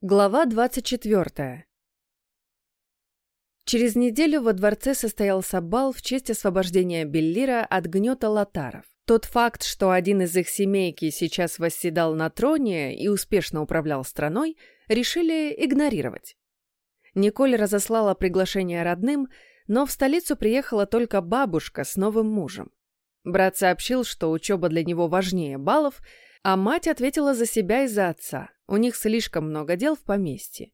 Глава 24. Через неделю во дворце состоялся бал в честь освобождения Беллира от гнета латаров. Тот факт, что один из их семейки сейчас восседал на троне и успешно управлял страной, решили игнорировать. Николь разослала приглашение родным, но в столицу приехала только бабушка с новым мужем. Брат сообщил, что учеба для него важнее баллов, а мать ответила за себя и за отца – у них слишком много дел в поместье.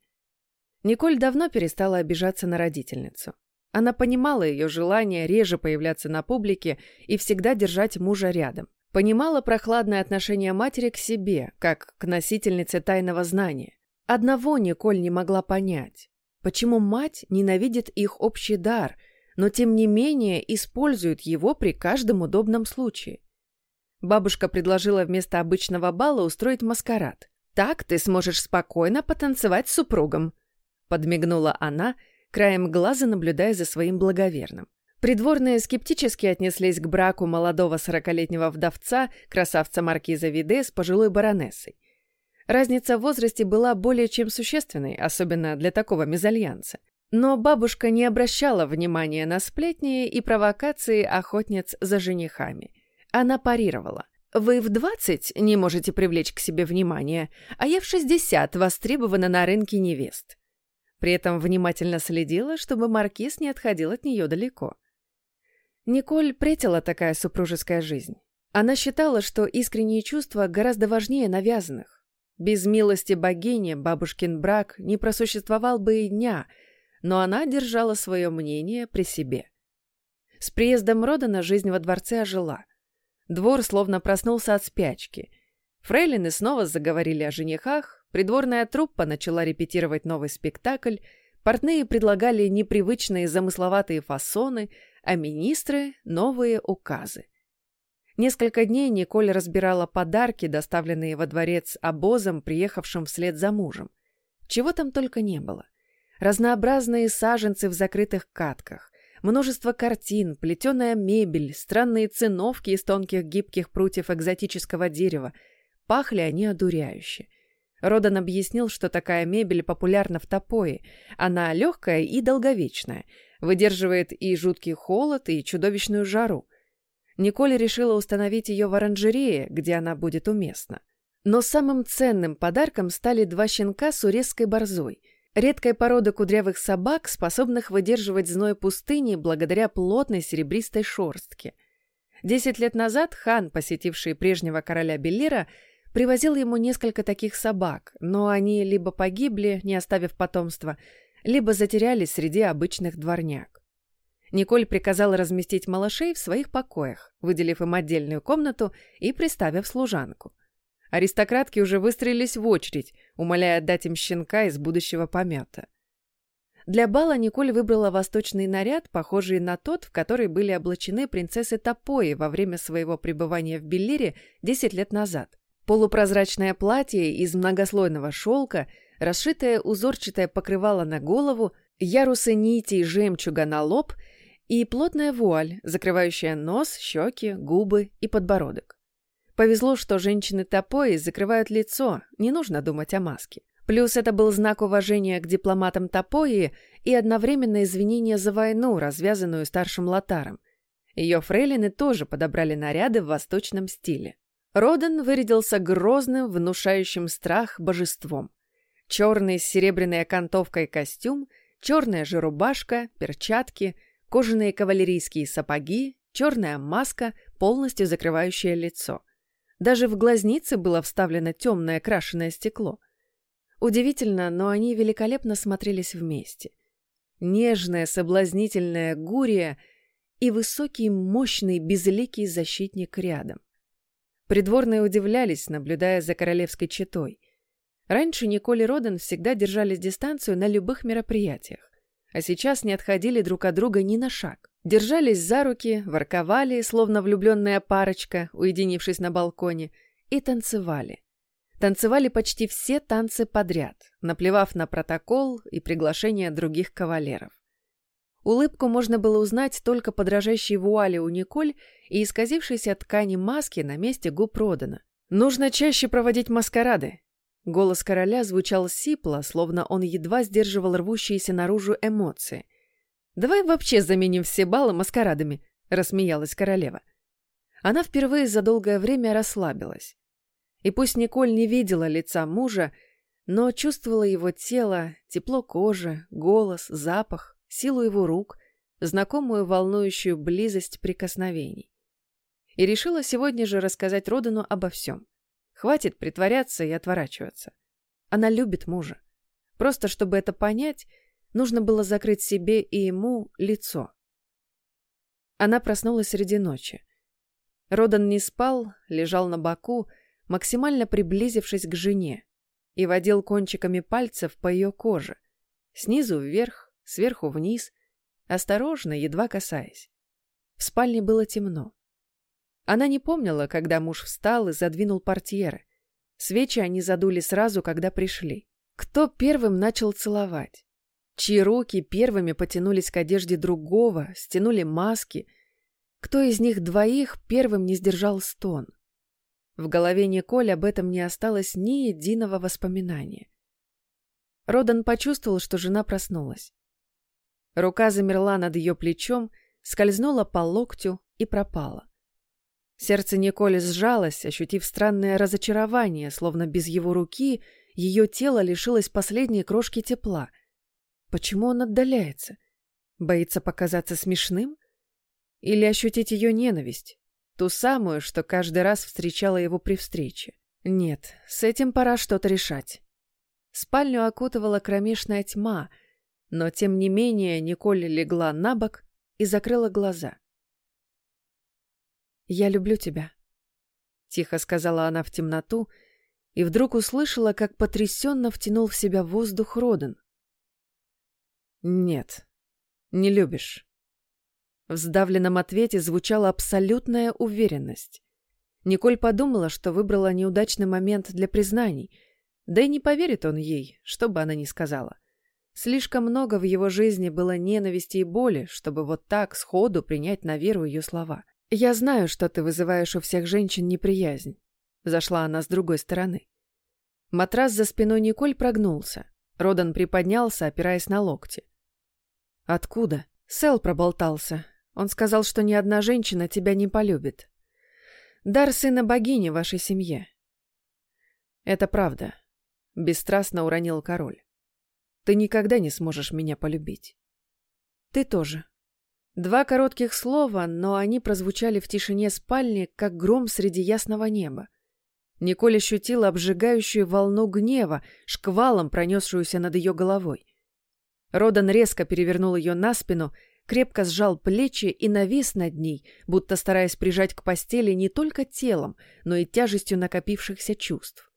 Николь давно перестала обижаться на родительницу. Она понимала ее желание реже появляться на публике и всегда держать мужа рядом. Понимала прохладное отношение матери к себе, как к носительнице тайного знания. Одного Николь не могла понять. Почему мать ненавидит их общий дар, но тем не менее использует его при каждом удобном случае? Бабушка предложила вместо обычного бала устроить маскарад. Так ты сможешь спокойно потанцевать с супругом», — подмигнула она, краем глаза наблюдая за своим благоверным. Придворные скептически отнеслись к браку молодого сорокалетнего вдовца, красавца маркиза Виде, с пожилой баронессой. Разница в возрасте была более чем существенной, особенно для такого мезальянса. Но бабушка не обращала внимания на сплетни и провокации охотниц за женихами. Она парировала. Вы в 20 не можете привлечь к себе внимание, а я в 60 востребована на рынке невест. При этом внимательно следила, чтобы маркиз не отходил от нее далеко. Николь претила такая супружеская жизнь. Она считала, что искренние чувства гораздо важнее навязанных. Без милости богини бабушкин брак не просуществовал бы и дня, но она держала свое мнение при себе. С приездом Родана жизнь во дворце ожила – Двор словно проснулся от спячки. Фрейлины снова заговорили о женихах, придворная труппа начала репетировать новый спектакль, портные предлагали непривычные замысловатые фасоны, а министры — новые указы. Несколько дней Николь разбирала подарки, доставленные во дворец обозом, приехавшим вслед за мужем. Чего там только не было. Разнообразные саженцы в закрытых катках, Множество картин, плетеная мебель, странные циновки из тонких гибких прутьев экзотического дерева. Пахли они одуряюще. Родан объяснил, что такая мебель популярна в Топое. Она легкая и долговечная, выдерживает и жуткий холод, и чудовищную жару. Николь решила установить ее в оранжерее, где она будет уместна. Но самым ценным подарком стали два щенка с урезской борзой — Редкая порода кудрявых собак, способных выдерживать зной пустыни благодаря плотной серебристой шорстке. Десять лет назад хан, посетивший прежнего короля Беллира, привозил ему несколько таких собак, но они либо погибли, не оставив потомства, либо затерялись среди обычных дворняк. Николь приказала разместить малышей в своих покоях, выделив им отдельную комнату и приставив служанку. Аристократки уже выстроились в очередь, умоляя отдать им щенка из будущего помета. Для бала Николь выбрала восточный наряд, похожий на тот, в который были облачены принцессы Топои во время своего пребывания в Беллире 10 лет назад. Полупрозрачное платье из многослойного шелка, расшитое узорчатое покрывало на голову, ярусы нитей жемчуга на лоб и плотная вуаль, закрывающая нос, щеки, губы и подбородок. Повезло, что женщины Топои закрывают лицо, не нужно думать о маске. Плюс это был знак уважения к дипломатам Топои и одновременно извинение за войну, развязанную старшим Лотаром. Ее фрейлины тоже подобрали наряды в восточном стиле. Роден вырядился грозным, внушающим страх божеством. Черный с серебряной окантовкой костюм, черная же рубашка, перчатки, кожаные кавалерийские сапоги, черная маска, полностью закрывающая лицо – даже в глазнице было вставлено темное крашеное стекло. Удивительно, но они великолепно смотрелись вместе. Нежная, соблазнительная Гурия и высокий, мощный, безликий защитник рядом. Придворные удивлялись, наблюдая за королевской четой. Раньше Николь и Роден всегда держались дистанцию на любых мероприятиях, а сейчас не отходили друг от друга ни на шаг. Держались за руки, ворковали, словно влюбленная парочка, уединившись на балконе, и танцевали. Танцевали почти все танцы подряд, наплевав на протокол и приглашение других кавалеров. Улыбку можно было узнать только по дрожащей вуале у Николь и исказившейся ткани маски на месте губ Родана. «Нужно чаще проводить маскарады», Голос короля звучал сипло, словно он едва сдерживал рвущиеся наружу эмоции. «Давай вообще заменим все баллы маскарадами», — рассмеялась королева. Она впервые за долгое время расслабилась. И пусть Николь не видела лица мужа, но чувствовала его тело, тепло кожи, голос, запах, силу его рук, знакомую волнующую близость прикосновений. И решила сегодня же рассказать Родану обо всем. Хватит притворяться и отворачиваться. Она любит мужа. Просто чтобы это понять, нужно было закрыть себе и ему лицо. Она проснулась среди ночи. Родан не спал, лежал на боку, максимально приблизившись к жене, и водил кончиками пальцев по ее коже, снизу вверх, сверху вниз, осторожно, едва касаясь. В спальне было темно. Она не помнила, когда муж встал и задвинул портьеры. Свечи они задули сразу, когда пришли. Кто первым начал целовать? Чьи руки первыми потянулись к одежде другого, стянули маски? Кто из них двоих первым не сдержал стон? В голове Николь об этом не осталось ни единого воспоминания. Родан почувствовал, что жена проснулась. Рука замерла над ее плечом, скользнула по локтю и пропала. Сердце Николи сжалось, ощутив странное разочарование, словно без его руки ее тело лишилось последней крошки тепла. Почему он отдаляется? Боится показаться смешным? Или ощутить ее ненависть? Ту самую, что каждый раз встречала его при встрече. Нет, с этим пора что-то решать. Спальню окутывала кромешная тьма, но тем не менее Николь легла на бок и закрыла глаза. «Я люблю тебя», — тихо сказала она в темноту, и вдруг услышала, как потрясенно втянул в себя воздух Роден. «Нет, не любишь». В сдавленном ответе звучала абсолютная уверенность. Николь подумала, что выбрала неудачный момент для признаний, да и не поверит он ей, что бы она ни сказала. Слишком много в его жизни было ненависти и боли, чтобы вот так сходу принять на веру ее слова. «Я знаю, что ты вызываешь у всех женщин неприязнь», — зашла она с другой стороны. Матрас за спиной Николь прогнулся. Родан приподнялся, опираясь на локти. «Откуда?» Сэл проболтался. Он сказал, что ни одна женщина тебя не полюбит. Дар сына богини вашей семье. Это правда. Бесстрастно уронил король. Ты никогда не сможешь меня полюбить. Ты тоже. Два коротких слова, но они прозвучали в тишине спальни, как гром среди ясного неба. Николь ощутила обжигающую волну гнева, шквалом пронесшуюся над ее головой. Родан резко перевернул ее на спину крепко сжал плечи и навис над ней, будто стараясь прижать к постели не только телом, но и тяжестью накопившихся чувств.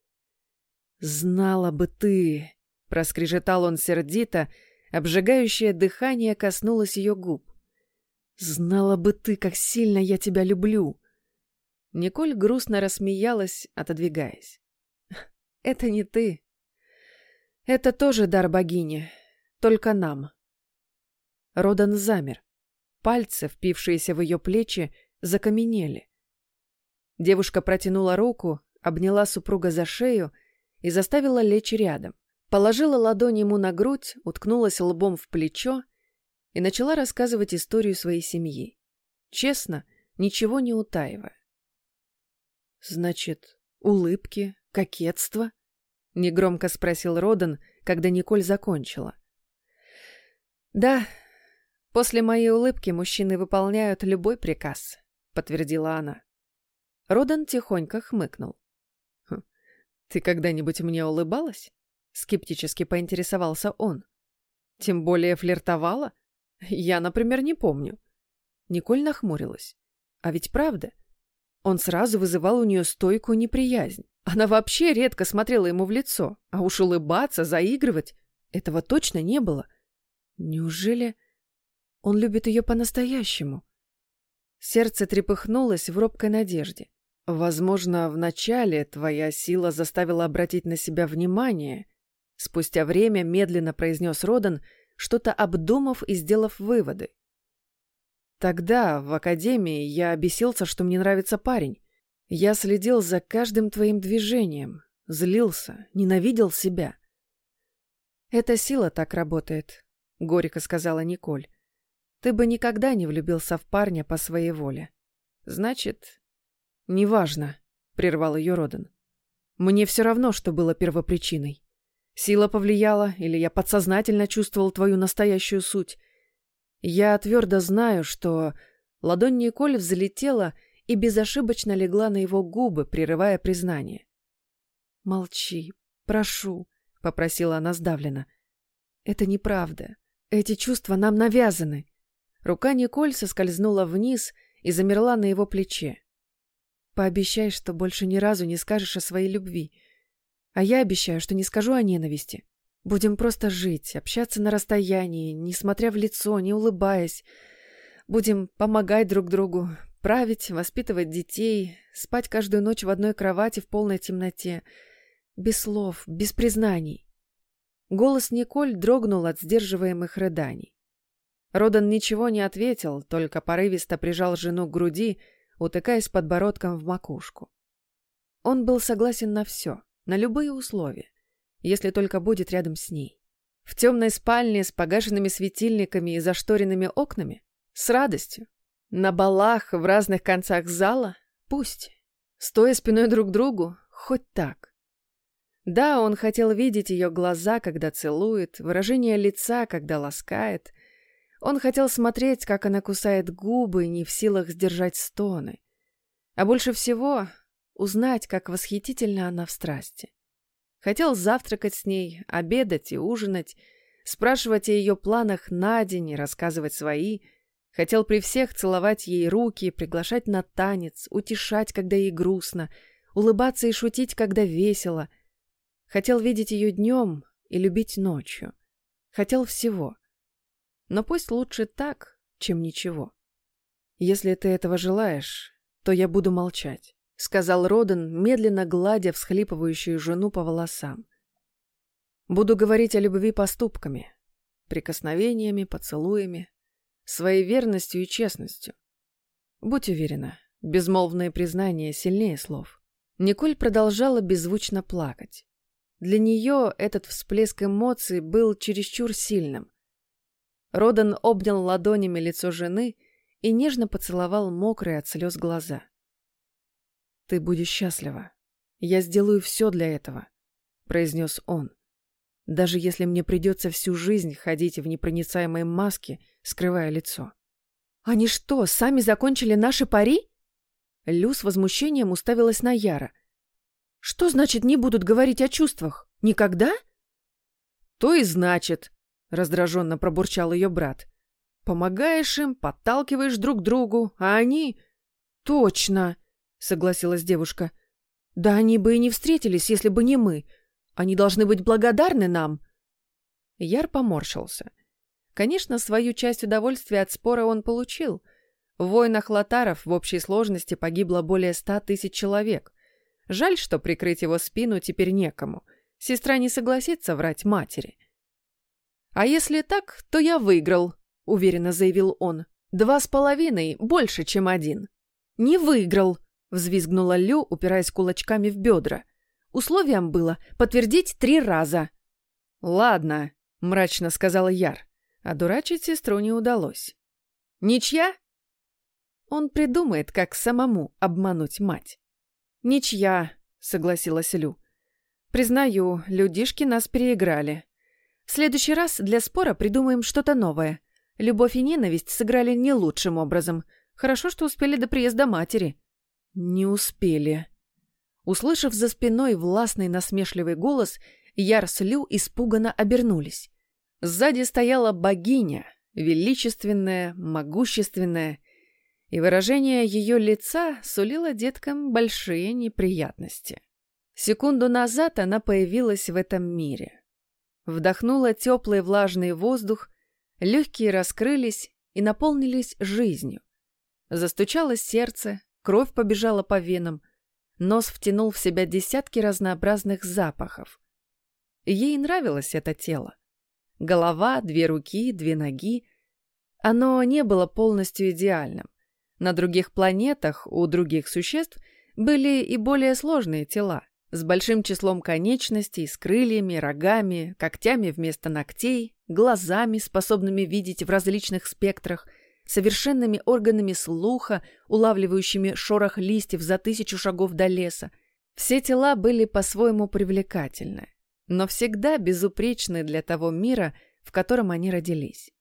«Знала бы ты!» — проскрежетал он сердито, обжигающее дыхание коснулось ее губ. «Знала бы ты, как сильно я тебя люблю!» Николь грустно рассмеялась, отодвигаясь. «Это не ты. Это тоже дар богини, только нам». Родан замер. Пальцы, впившиеся в ее плечи, закаменели. Девушка протянула руку, обняла супруга за шею и заставила лечь рядом. Положила ладонь ему на грудь, уткнулась лбом в плечо и начала рассказывать историю своей семьи. Честно, ничего не утаивая. «Значит, улыбки, кокетство?» — негромко спросил Родан, когда Николь закончила. «Да, После моей улыбки мужчины выполняют любой приказ, подтвердила она. Родан тихонько хмыкнул. «Хм, ты когда-нибудь мне улыбалась? Скептически поинтересовался он. Тем более флиртовала? Я, например, не помню. Николь нахмурилась. А ведь правда. Он сразу вызывал у нее стойкую неприязнь. Она вообще редко смотрела ему в лицо, а уж улыбаться, заигрывать — этого точно не было. Неужели... Он любит ее по-настоящему. Сердце трепыхнулось в робкой надежде. Возможно, вначале твоя сила заставила обратить на себя внимание. Спустя время медленно произнес Родан, что-то обдумав и сделав выводы. Тогда, в академии, я обесился, что мне нравится парень. Я следил за каждым твоим движением, злился, ненавидел себя. «Эта сила так работает», — горько сказала Николь. «Ты бы никогда не влюбился в парня по своей воле. Значит...» «Неважно», — прервал ее Родан. «Мне все равно, что было первопричиной. Сила повлияла, или я подсознательно чувствовал твою настоящую суть. Я твердо знаю, что...» Ладонь Николь взлетела и безошибочно легла на его губы, прерывая признание. «Молчи, прошу», — попросила она сдавленно. «Это неправда. Эти чувства нам навязаны». Рука Николь соскользнула вниз и замерла на его плече. «Пообещай, что больше ни разу не скажешь о своей любви. А я обещаю, что не скажу о ненависти. Будем просто жить, общаться на расстоянии, не смотря в лицо, не улыбаясь. Будем помогать друг другу, править, воспитывать детей, спать каждую ночь в одной кровати в полной темноте. Без слов, без признаний. Голос Николь дрогнул от сдерживаемых рыданий. Родан ничего не ответил, только порывисто прижал жену к груди, утыкаясь подбородком в макушку. Он был согласен на все, на любые условия, если только будет рядом с ней. В темной спальне с погашенными светильниками и зашторенными окнами? С радостью. На балах в разных концах зала? Пусть. Стоя спиной друг к другу? Хоть так. Да, он хотел видеть ее глаза, когда целует, выражение лица, когда ласкает. Он хотел смотреть, как она кусает губы, не в силах сдержать стоны. А больше всего узнать, как восхитительно она в страсти. Хотел завтракать с ней, обедать и ужинать, спрашивать о ее планах на день и рассказывать свои. Хотел при всех целовать ей руки, приглашать на танец, утешать, когда ей грустно, улыбаться и шутить, когда весело — Хотел видеть ее днем и любить ночью. Хотел всего. Но пусть лучше так, чем ничего. Если ты этого желаешь, то я буду молчать, сказал Родан, медленно гладя всхлипывающую жену по волосам. Буду говорить о любви поступками, прикосновениями, поцелуями, своей верностью и честностью. Будь уверена, безмолвное признание сильнее слов. Николь продолжала беззвучно плакать. Для нее этот всплеск эмоций был чересчур сильным. Родан обнял ладонями лицо жены и нежно поцеловал мокрые от слез глаза. «Ты будешь счастлива. Я сделаю все для этого», — произнес он. «Даже если мне придется всю жизнь ходить в непроницаемой маске, скрывая лицо». «Они что, сами закончили наши пари?» Лю с возмущением уставилась на Яра — что значит не будут говорить о чувствах? Никогда? То и значит, раздраженно пробурчал ее брат. Помогаешь им, подталкиваешь друг другу, а они... Точно, согласилась девушка. Да они бы и не встретились, если бы не мы. Они должны быть благодарны нам. Яр поморщился. Конечно, свою часть удовольствия от спора он получил. В войнах латаров в общей сложности погибло более ста тысяч человек. Жаль, что прикрыть его спину теперь некому. Сестра не согласится врать матери. «А если так, то я выиграл», — уверенно заявил он. «Два с половиной больше, чем один». «Не выиграл», — взвизгнула Лю, упираясь кулачками в бедра. Условием было подтвердить три раза. «Ладно», — мрачно сказала Яр. А дурачить сестру не удалось. «Ничья?» Он придумает, как самому обмануть мать. «Ничья», — согласилась Лю. «Признаю, людишки нас переиграли. В следующий раз для спора придумаем что-то новое. Любовь и ненависть сыграли не лучшим образом. Хорошо, что успели до приезда матери». «Не успели». Услышав за спиной властный насмешливый голос, Яр с Лю испуганно обернулись. Сзади стояла богиня, величественная, могущественная, и выражение ее лица сулило деткам большие неприятности. Секунду назад она появилась в этом мире. Вдохнула теплый влажный воздух, легкие раскрылись и наполнились жизнью. Застучало сердце, кровь побежала по венам, нос втянул в себя десятки разнообразных запахов. Ей нравилось это тело. Голова, две руки, две ноги. Оно не было полностью идеальным. На других планетах у других существ были и более сложные тела, с большим числом конечностей, с крыльями, рогами, когтями вместо ногтей, глазами, способными видеть в различных спектрах, совершенными органами слуха, улавливающими шорох листьев за тысячу шагов до леса. Все тела были по-своему привлекательны, но всегда безупречны для того мира, в котором они родились.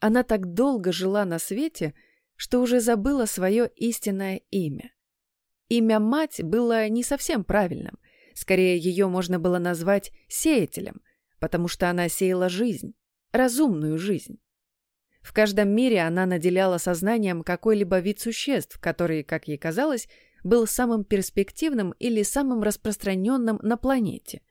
Она так долго жила на свете, что уже забыла свое истинное имя. Имя «мать» было не совсем правильным. Скорее, ее можно было назвать «сеятелем», потому что она сеяла жизнь, разумную жизнь. В каждом мире она наделяла сознанием какой-либо вид существ, который, как ей казалось, был самым перспективным или самым распространенным на планете.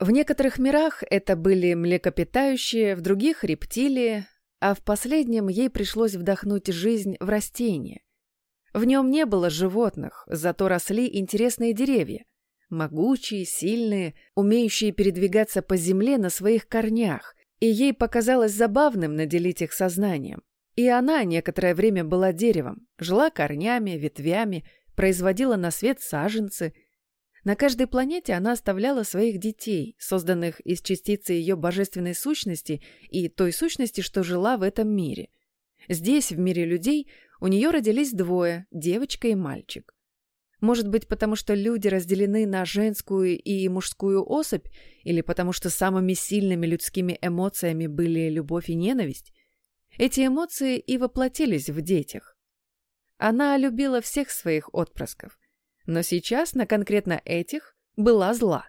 В некоторых мирах это были млекопитающие, в других — рептилии, а в последнем ей пришлось вдохнуть жизнь в растения — в нем не было животных, зато росли интересные деревья. Могучие, сильные, умеющие передвигаться по земле на своих корнях, и ей показалось забавным наделить их сознанием. И она некоторое время была деревом, жила корнями, ветвями, производила на свет саженцы. На каждой планете она оставляла своих детей, созданных из частицы ее божественной сущности и той сущности, что жила в этом мире. Здесь, в мире людей, у нее родились двое, девочка и мальчик. Может быть, потому что люди разделены на женскую и мужскую особь, или потому что самыми сильными людскими эмоциями были любовь и ненависть? Эти эмоции и воплотились в детях. Она любила всех своих отпрысков, но сейчас на конкретно этих была зла.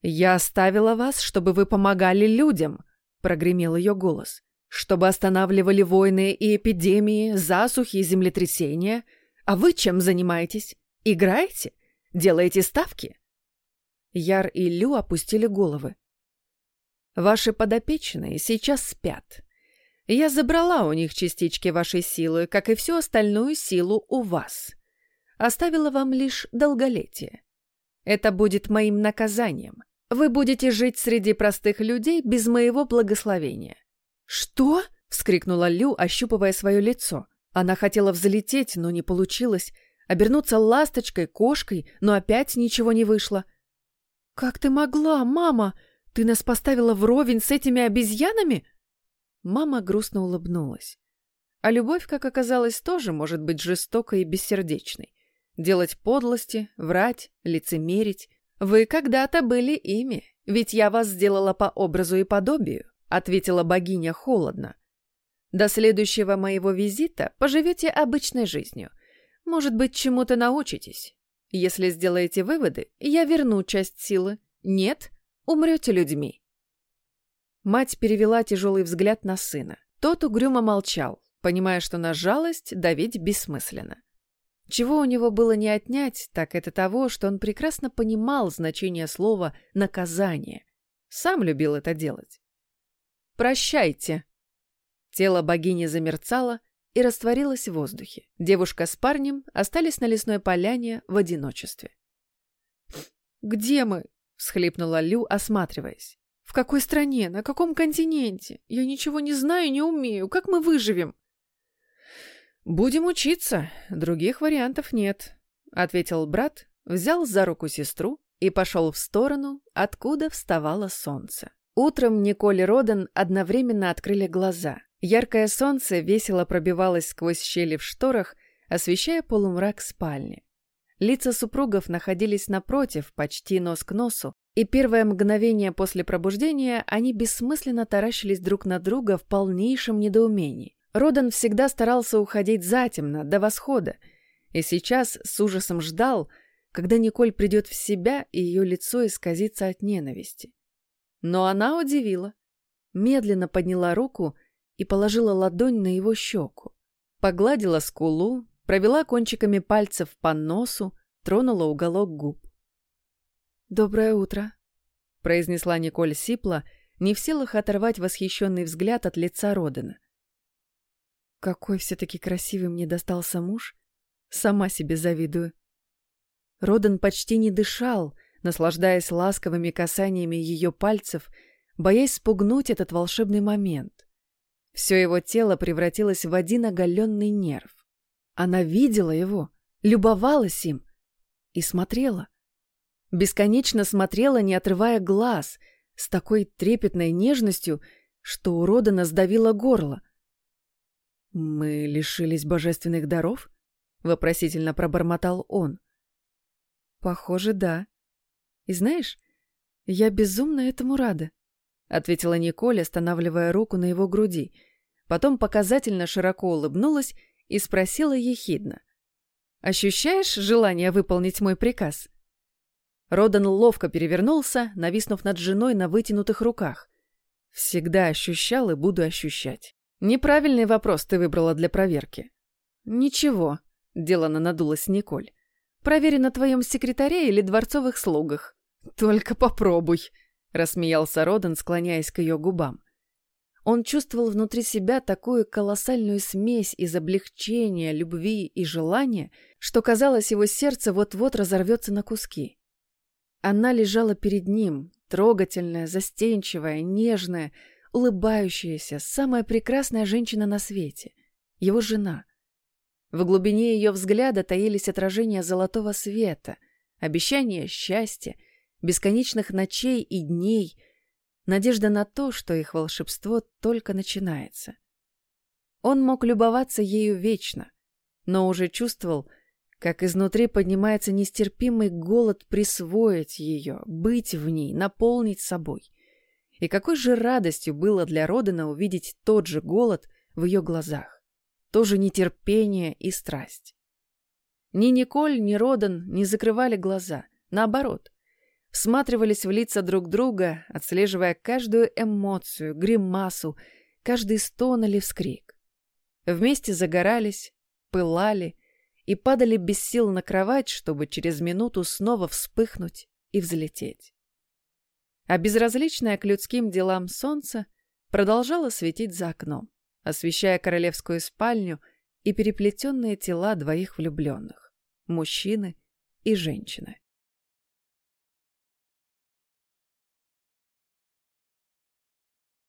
«Я оставила вас, чтобы вы помогали людям», — прогремел ее голос чтобы останавливали войны и эпидемии, засухи и землетрясения. А вы чем занимаетесь? Играете? Делаете ставки?» Яр и Лю опустили головы. «Ваши подопечные сейчас спят. Я забрала у них частички вашей силы, как и всю остальную силу у вас. Оставила вам лишь долголетие. Это будет моим наказанием. Вы будете жить среди простых людей без моего благословения. «Что?» — вскрикнула Лю, ощупывая свое лицо. Она хотела взлететь, но не получилось. Обернуться ласточкой, кошкой, но опять ничего не вышло. «Как ты могла, мама? Ты нас поставила вровень с этими обезьянами?» Мама грустно улыбнулась. А любовь, как оказалось, тоже может быть жестокой и бессердечной. Делать подлости, врать, лицемерить. Вы когда-то были ими, ведь я вас сделала по образу и подобию ответила богиня холодно. До следующего моего визита поживете обычной жизнью. Может быть, чему-то научитесь. Если сделаете выводы, я верну часть силы. Нет, умрете людьми. Мать перевела тяжелый взгляд на сына. Тот угрюмо молчал, понимая, что на жалость давить бессмысленно. Чего у него было не отнять, так это того, что он прекрасно понимал значение слова «наказание». Сам любил это делать. «Прощайте!» Тело богини замерцало и растворилось в воздухе. Девушка с парнем остались на лесной поляне в одиночестве. «Где мы?» — всхлипнула Лю, осматриваясь. «В какой стране? На каком континенте? Я ничего не знаю, не умею. Как мы выживем?» «Будем учиться. Других вариантов нет», — ответил брат, взял за руку сестру и пошел в сторону, откуда вставало солнце. Утром Николь и Родан одновременно открыли глаза. Яркое солнце весело пробивалось сквозь щели в шторах, освещая полумрак спальни. Лица супругов находились напротив, почти нос к носу, и первое мгновение после пробуждения они бессмысленно таращились друг на друга в полнейшем недоумении. Родан всегда старался уходить затемно, до восхода, и сейчас с ужасом ждал, когда Николь придет в себя и ее лицо исказится от ненависти. Но она удивила. Медленно подняла руку и положила ладонь на его щеку. Погладила скулу, провела кончиками пальцев по носу, тронула уголок губ. «Доброе утро», — произнесла Николь Сипла, не в силах оторвать восхищенный взгляд от лица Родена. «Какой все-таки красивый мне достался муж! Сама себе завидую». Роден почти не дышал, наслаждаясь ласковыми касаниями ее пальцев, боясь спугнуть этот волшебный момент. Все его тело превратилось в один оголенный нерв. Она видела его, любовалась им и смотрела. Бесконечно смотрела, не отрывая глаз, с такой трепетной нежностью, что у Родана сдавило горло. «Мы лишились божественных даров?» — вопросительно пробормотал он. «Похоже, да. И знаешь, я безумно этому рада», — ответила Николь, останавливая руку на его груди. Потом показательно широко улыбнулась и спросила ехидно. «Ощущаешь желание выполнить мой приказ?» Родан ловко перевернулся, нависнув над женой на вытянутых руках. «Всегда ощущал и буду ощущать». «Неправильный вопрос ты выбрала для проверки». «Ничего», — делано надулась Николь. «Проверь на твоем секретаре или дворцовых слугах». «Только попробуй», — рассмеялся Родан, склоняясь к ее губам. Он чувствовал внутри себя такую колоссальную смесь из облегчения, любви и желания, что казалось, его сердце вот-вот разорвется на куски. Она лежала перед ним, трогательная, застенчивая, нежная, улыбающаяся, самая прекрасная женщина на свете, его жена. В глубине ее взгляда таились отражения золотого света, обещания счастья, бесконечных ночей и дней — надежда на то, что их волшебство только начинается. Он мог любоваться ею вечно, но уже чувствовал, как изнутри поднимается нестерпимый голод присвоить ее, быть в ней, наполнить собой. И какой же радостью было для Родена увидеть тот же голод в ее глазах, то же нетерпение и страсть. Ни Николь, ни Родан не закрывали глаза, наоборот, всматривались в лица друг друга, отслеживая каждую эмоцию, гримасу, каждый стон или вскрик. Вместе загорались, пылали и падали без сил на кровать, чтобы через минуту снова вспыхнуть и взлететь. А безразличное к людским делам солнце продолжало светить за окном, освещая королевскую спальню и переплетенные тела двоих влюбленных — мужчины и женщины.